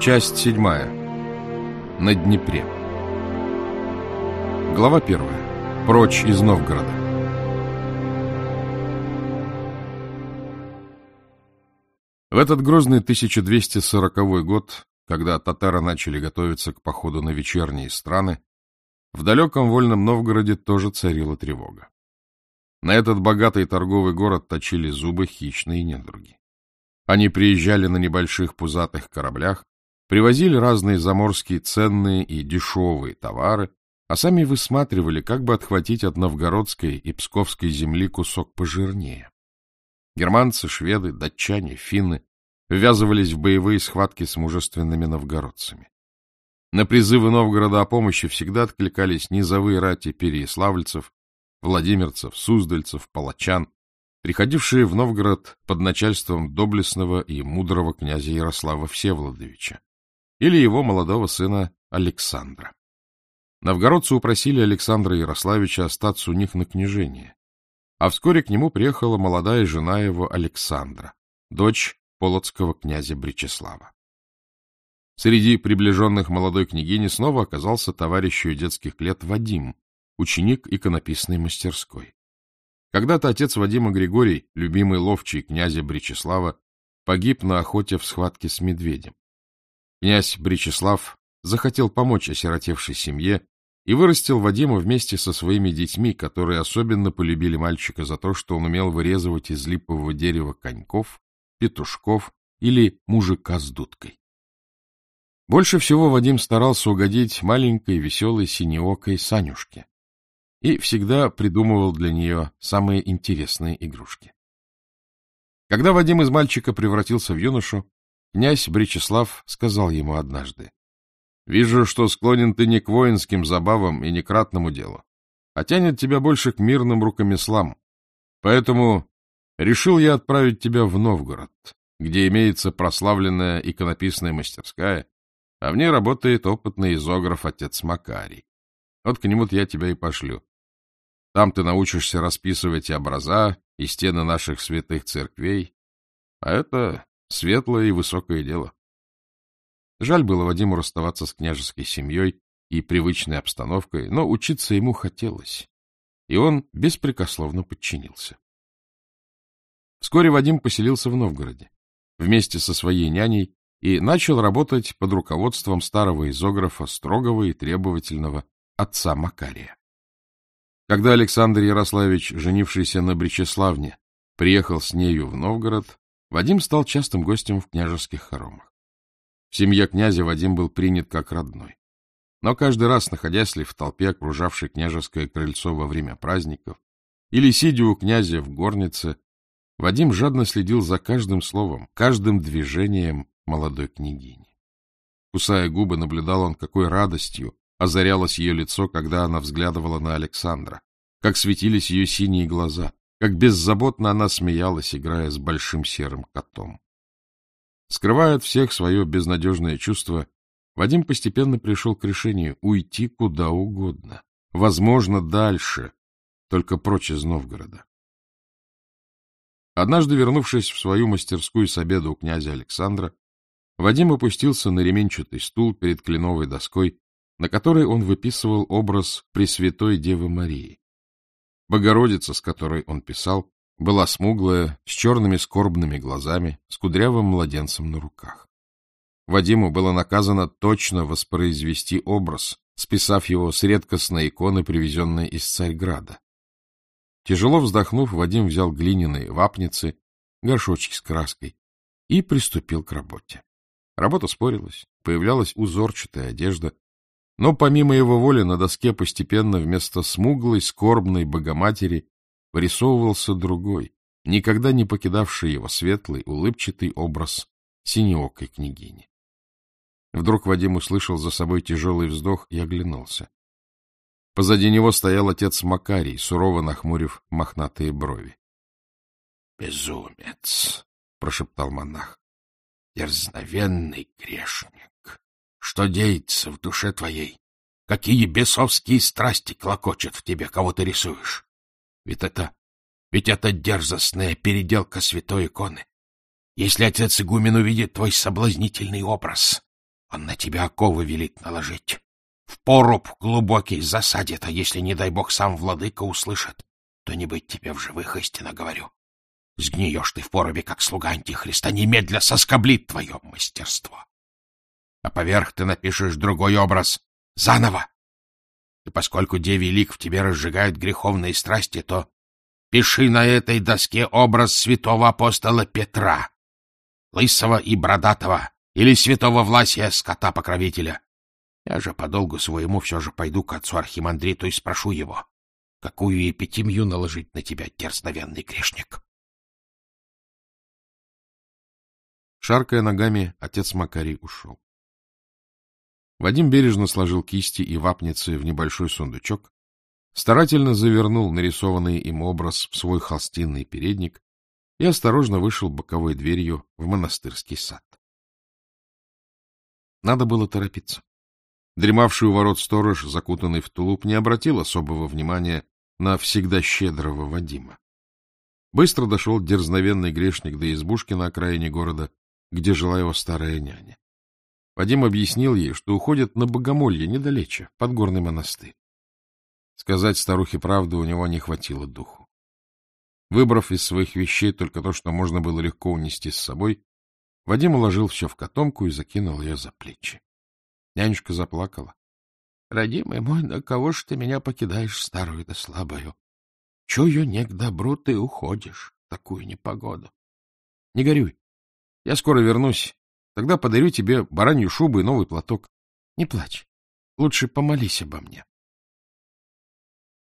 Часть седьмая. На Днепре. Глава первая. Прочь из Новгорода. В этот грозный 1240 год, когда татары начали готовиться к походу на вечерние страны, в далеком вольном Новгороде тоже царила тревога. На этот богатый торговый город точили зубы хищные недруги. Они приезжали на небольших пузатых кораблях, привозили разные заморские ценные и дешевые товары, а сами высматривали, как бы отхватить от новгородской и псковской земли кусок пожирнее. Германцы, шведы, датчане, финны ввязывались в боевые схватки с мужественными новгородцами. На призывы Новгорода о помощи всегда откликались низовые рати переяславльцев, владимирцев, суздальцев, палачан, приходившие в Новгород под начальством доблестного и мудрого князя Ярослава Всеволодовича или его молодого сына Александра. Новгородцы упросили Александра Ярославича остаться у них на княжение, а вскоре к нему приехала молодая жена его Александра, дочь полоцкого князя Бречеслава. Среди приближенных молодой княгини снова оказался товарищ ее детских лет Вадим, ученик иконописной мастерской. Когда-то отец Вадима Григорий, любимый ловчий князя Бречеслава, погиб на охоте в схватке с медведем. Князь Бречеслав захотел помочь осиротевшей семье и вырастил Вадима вместе со своими детьми, которые особенно полюбили мальчика за то, что он умел вырезывать из липового дерева коньков, петушков или мужика с дудкой. Больше всего Вадим старался угодить маленькой веселой синеокой Санюшке и всегда придумывал для нее самые интересные игрушки. Когда Вадим из мальчика превратился в юношу, князь Бречеслав сказал ему однажды, Вижу, что склонен ты не к воинским забавам и не к ратному делу, а тянет тебя больше к мирным рукомеслам. Поэтому решил я отправить тебя в Новгород, где имеется прославленная иконописная мастерская, а в ней работает опытный изограф отец Макарий. Вот к нему-то я тебя и пошлю. Там ты научишься расписывать и образа, и стены наших святых церквей, а это светлое и высокое дело. Жаль было Вадиму расставаться с княжеской семьей и привычной обстановкой, но учиться ему хотелось, и он беспрекословно подчинился. Вскоре Вадим поселился в Новгороде вместе со своей няней и начал работать под руководством старого изографа, строгого и требовательного отца Макария. Когда Александр Ярославич, женившийся на Бречеславне, приехал с нею в Новгород, Вадим стал частым гостем в княжеских хоромах. В семье князя Вадим был принят как родной. Но каждый раз, находясь ли в толпе, окружавшей княжеское крыльцо во время праздников, или сидя у князя в горнице, Вадим жадно следил за каждым словом, каждым движением молодой княгини. Кусая губы, наблюдал он, какой радостью озарялось ее лицо, когда она взглядывала на Александра, как светились ее синие глаза, как беззаботно она смеялась, играя с большим серым котом. Скрывая от всех свое безнадежное чувство, Вадим постепенно пришел к решению уйти куда угодно, возможно, дальше, только прочь из Новгорода. Однажды, вернувшись в свою мастерскую с обеда у князя Александра, Вадим опустился на ременчатый стул перед кленовой доской, на которой он выписывал образ Пресвятой Девы Марии. Богородица, с которой он писал, была смуглая, с черными скорбными глазами, с кудрявым младенцем на руках. Вадиму было наказано точно воспроизвести образ, списав его с редкостной иконы, привезенной из Царьграда. Тяжело вздохнув, Вадим взял глиняные вапницы, горшочки с краской и приступил к работе. Работа спорилась, появлялась узорчатая одежда, но помимо его воли на доске постепенно вместо смуглой, скорбной Богоматери вырисовывался другой, никогда не покидавший его светлый, улыбчатый образ синеокой княгини. Вдруг Вадим услышал за собой тяжелый вздох и оглянулся. Позади него стоял отец Макарий, сурово нахмурив мохнатые брови. — Безумец! — прошептал монах. — Дерзновенный грешник! Что деется в душе твоей? Какие бесовские страсти клокочут в тебе, кого ты рисуешь? Ведь это... Ведь это дерзостная переделка святой иконы. Если отец игумен увидит твой соблазнительный образ, он на тебя оковы велит наложить. В поруб глубокий засадит, а если, не дай бог, сам владыка услышит, то не быть тебе в живых, истинно говорю. Сгниешь ты в порубе, как слуга антихриста, немедля соскоблит твое мастерство. А поверх ты напишешь другой образ заново. И поскольку девий лик в тебе разжигают греховные страсти, то пиши на этой доске образ святого апостола Петра, лысого и бородатого, или святого Власия, скота-покровителя. Я же по долгу своему все же пойду к отцу Архимандриту и спрошу его, какую эпитимию наложить на тебя, дерзновенный грешник. Шаркая ногами, отец Макарий ушел. Вадим бережно сложил кисти и вапницы в небольшой сундучок, старательно завернул нарисованный им образ в свой холстинный передник и осторожно вышел боковой дверью в монастырский сад. Надо было торопиться. Дремавший у ворот сторож, закутанный в тулуп, не обратил особого внимания на всегда щедрого Вадима. Быстро дошел дерзновенный грешник до избушки на окраине города, где жила его старая няня. Вадим объяснил ей, что уходит на богомолье недалече, под горный монастырь. Сказать старухе правду у него не хватило духу. Выбрав из своих вещей только то, что можно было легко унести с собой, Вадим уложил все в котомку и закинул ее за плечи. Нянюшка заплакала. — Родимый мой, на кого ж ты меня покидаешь, старую да слабую? Чую, не к добру ты уходишь такую непогоду. Не горюй. Я скоро вернусь. Тогда подарю тебе баранью шубу и новый платок. Не плачь. Лучше помолись обо мне.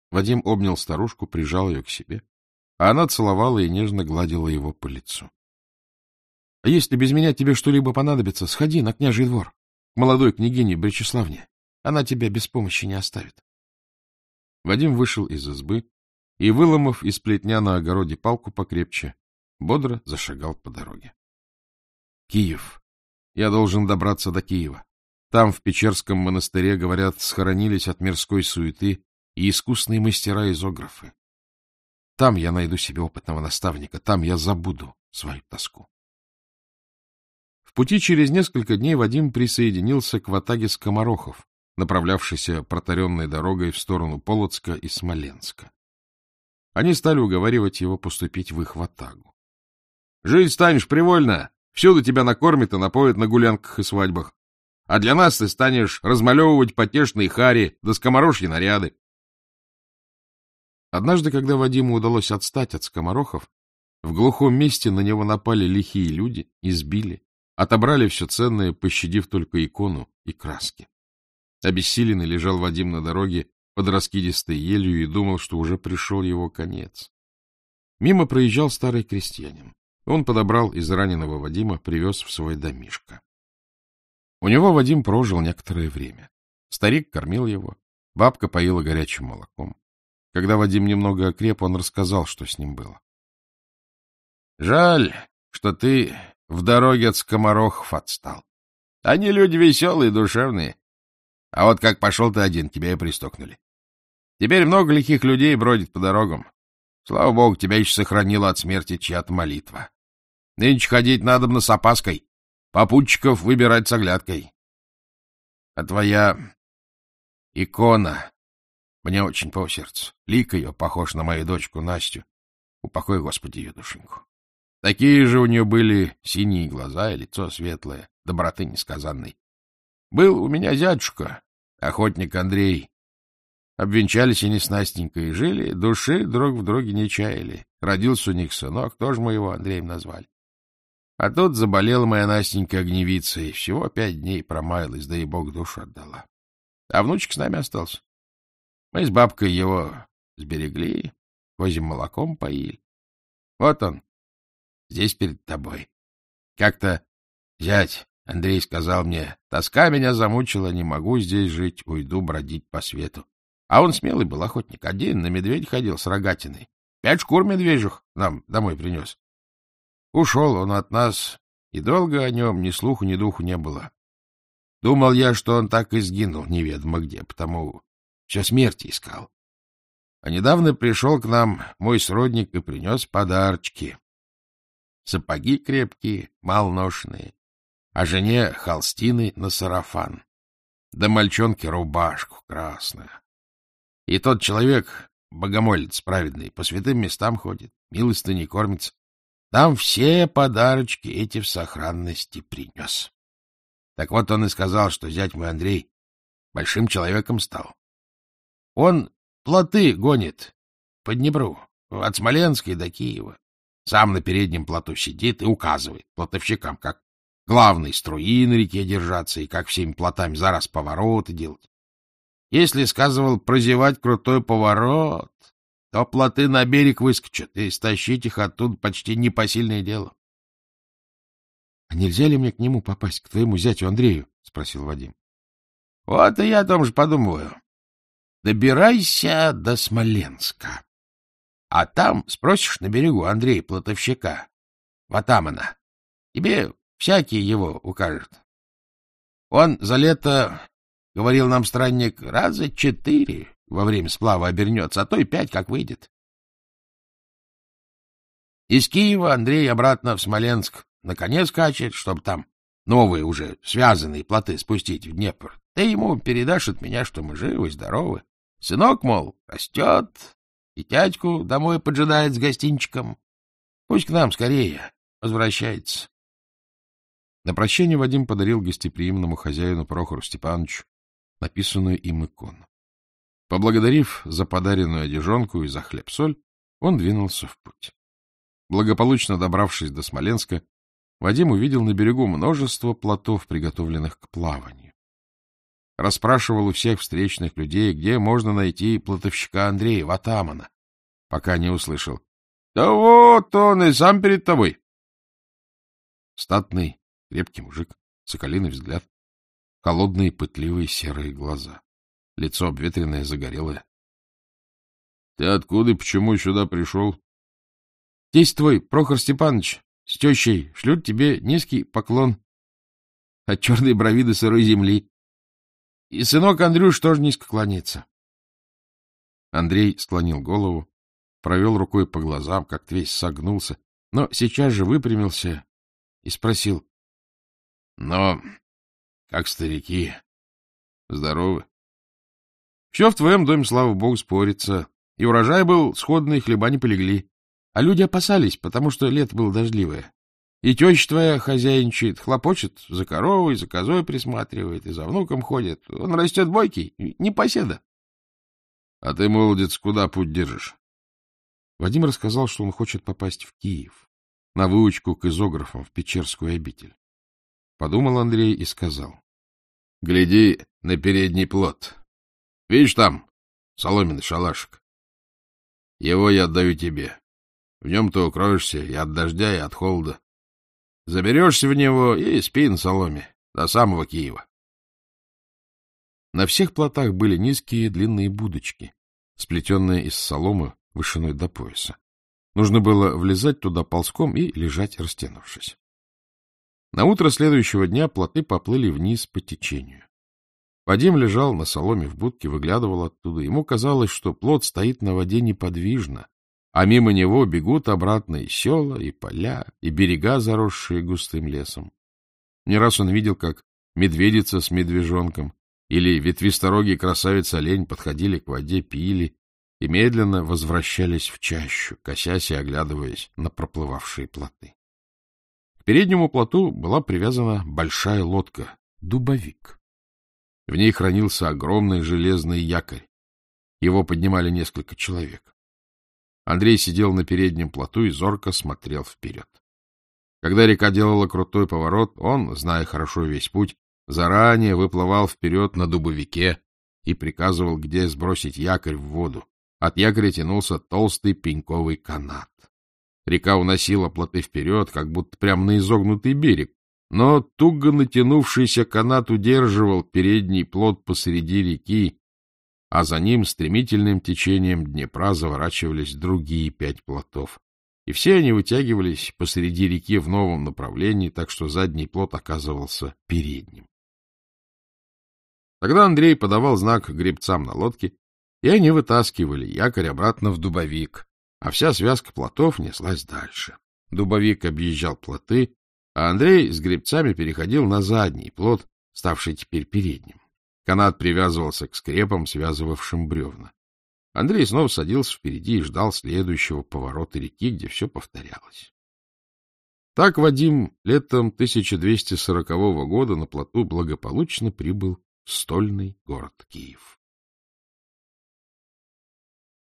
Вадим обнял старушку, прижал ее к себе, а она целовала и нежно гладила его по лицу. — А если без меня тебе что-либо понадобится, сходи на княжий двор к молодой княгине Бречеславне. Она тебя без помощи не оставит. Вадим вышел из избы и, выломав из плетня на огороде палку покрепче, бодро зашагал по дороге. Киев. Я должен добраться до Киева. Там, в Печерском монастыре, говорят, схоронились от мирской суеты и искусные мастера-изографы. Там я найду себе опытного наставника, там я забуду свою тоску. В пути через несколько дней Вадим присоединился к ватаге скоморохов, направлявшейся протаренной дорогой в сторону Полоцка и Смоленска. Они стали уговаривать его поступить в их ватагу. — Жить станешь привольно, всюду тебя накормят и напоят на гулянках и свадьбах. А для нас ты станешь размалевывать потешные хари да скоморожьи наряды. Однажды, когда Вадиму удалось отстать от скоморохов, в глухом месте на него напали лихие люди, избили, Отобрали все ценное, пощадив только икону и краски. Обессиленный лежал Вадим на дороге под раскидистой елью и думал, что уже пришел его конец. Мимо проезжал старый крестьянин. Он подобрал из раненого Вадима, привез в свой домишко. У него Вадим прожил некоторое время. Старик кормил его, бабка поила горячим молоком. Когда Вадим немного окреп, он рассказал, что с ним было. — Жаль, что ты в дороге от скоморохов отстал. Они люди веселые, душевные. А вот как пошел ты один, тебя и пристукнули. Теперь много лихих людей бродит по дорогам. Слава богу, тебя еще сохранила от смерти чья-то молитва. Нынче ходить надо с опаской, попутчиков выбирать с оглядкой. А твоя икона мне очень по сердцу. Лик ее похож на мою дочку Настю. Упокой, Господи, ее душеньку. Такие же у нее были синие глаза и лицо светлое, доброты несказанной. Был у меня зятюшка, охотник Андрей. Обвенчались они с Настенькой и жили, души друг в друге не чаяли. Родился у них сынок, тоже мы его Андреем назвали. А тут заболела моя Настенька огневицей, всего пять дней промаялась, да и Бог душу отдала. А внучек с нами остался. Мы с бабкой его сберегли, козьим молоком поили. Вот он, здесь перед тобой. Как-то зять Андрей сказал мне, тоска меня замучила, не могу здесь жить, уйду бродить по свету. А он смелый был охотник, один на медведь ходил с рогатиной. Пять шкур медвежьих нам домой принес. Ушел он от нас, и долго о нем ни слуху, ни духу не было. Думал я, что он так и сгинул неведомо где, потому все смерти искал. А недавно пришел к нам мой сродник и принес подарочки. сапоги крепкие, малношенные, а жене холстины на сарафан, да мальчонке рубашку красную. И тот человек, богомолец праведный, по святым местам ходит, милостыней кормится. Там все подарочки эти в сохранности принес. Так вот он и сказал, что зять мой Андрей большим человеком стал. Он плоты гонит по Днепру, от Смоленска до Киева. Сам на переднем плоту сидит и указывает плотовщикам, как главной струи на реке держаться и как всеми плотами за раз повороты делать. Если, сказывал, прозевать крутой поворот, то плоты на берег выскочат, и стащить их оттуда почти непосильное дело. — А нельзя ли мне к нему попасть, к твоему зятю Андрею? — спросил Вадим. — Вот и я о том же подумываю. Добирайся до Смоленска. А там спросишь на берегу Андрея Платовщика, Ватамана. Тебе всякий его укажет. Он за лето, говорил нам странник, раза четыре во время сплава обернется, а то и пять, как выйдет. Из Киева Андрей обратно в Смоленск на коне скачет, чтобы там новые уже связанные плоты спустить в Днепр. Ты ему передашь от меня, что мы живы, здоровы. Сынок, мол, растет, и тятьку домой поджидает с гостинчиком. Пусть к нам скорее возвращается. На прощение Вадим подарил гостеприимному хозяину Прохору Степановичу написанную им икону. Поблагодарив за подаренную одежонку и за хлеб-соль, он двинулся в путь. Благополучно добравшись до Смоленска, Вадим увидел на берегу множество плотов, приготовленных к плаванию. Расспрашивал у всех встречных людей, где можно найти плотовщика Андрея Ватамана, пока не услышал. — Да вот он и сам перед тобой. Статный, крепкий мужик, соколиный взгляд, холодные пытливые серые глаза, лицо обветренное, загорелое. — Ты откуда и почему сюда пришел? — Тесть твой, Прохор Степанович, с тещей шлют тебе низкий поклон от черной бровиды сырой земли. И сынок Андрюш тоже низко кланяется. Андрей склонил голову, провел рукой по глазам, как-то весь согнулся, но сейчас же выпрямился и спросил. — Но как старики? Здоровы? — Все в твоем доме, слава богу, спорится. И урожай был сходный, хлеба не полегли. А люди опасались, потому что лето было дождливое. И теща твоя хозяйничает, хлопочет, за коровой, за козой присматривает, и за внуком ходит. Он растет бойкий, не поседа. — А ты, молодец, куда путь держишь? Вадим рассказал, что он хочет попасть в Киев, на выучку к изографам в Печерскую обитель. Подумал Андрей и сказал. — Гляди на передний плод. Видишь там соломенный шалашик? Его я отдаю тебе. В нем ты укроешься и от дождя, и от холода. Заберешься в него и спи на соломе до самого Киева. На всех плотах были низкие длинные будочки, сплетенные из соломы вышиной до пояса. Нужно было влезать туда ползком и лежать, растянувшись. На утро следующего дня плоты поплыли вниз по течению. Вадим лежал на соломе в будке, выглядывал оттуда. Ему казалось, что плот стоит на воде неподвижно, а мимо него бегут обратно и села, и поля, и берега, заросшие густым лесом. Не раз он видел, как медведица с медвежонком или ветвисторогий красавец-олень подходили к воде, пили и медленно возвращались в чащу, косясь и оглядываясь на проплывавшие плоты. Переднему плоту была привязана большая лодка — дубовик. В ней хранился огромный железный якорь. Его поднимали несколько человек. Андрей сидел на переднем плоту и зорко смотрел вперед. Когда река делала крутой поворот, он, зная хорошо весь путь, заранее выплывал вперед на дубовике и приказывал, где сбросить якорь в воду. От якоря тянулся толстый пеньковый канат. Река уносила плоты вперед, как будто прямо на изогнутый берег, но туго натянувшийся канат удерживал передний плот посреди реки, а за ним стремительным течением Днепра заворачивались другие пять плотов. И все они вытягивались посреди реки в новом направлении, так что задний плот оказывался передним. Тогда Андрей подавал знак гребцам на лодке, и они вытаскивали якорь обратно в дубовик, а вся связка плотов неслась дальше. Дубовик объезжал плоты, а Андрей с гребцами переходил на задний плот, ставший теперь передним. Канат привязывался к скрепам, связывавшим бревна. Андрей снова садился впереди и ждал следующего поворота реки, где все повторялось. Так Вадим летом 1240 года на плоту благополучно прибыл в стольный город Киев.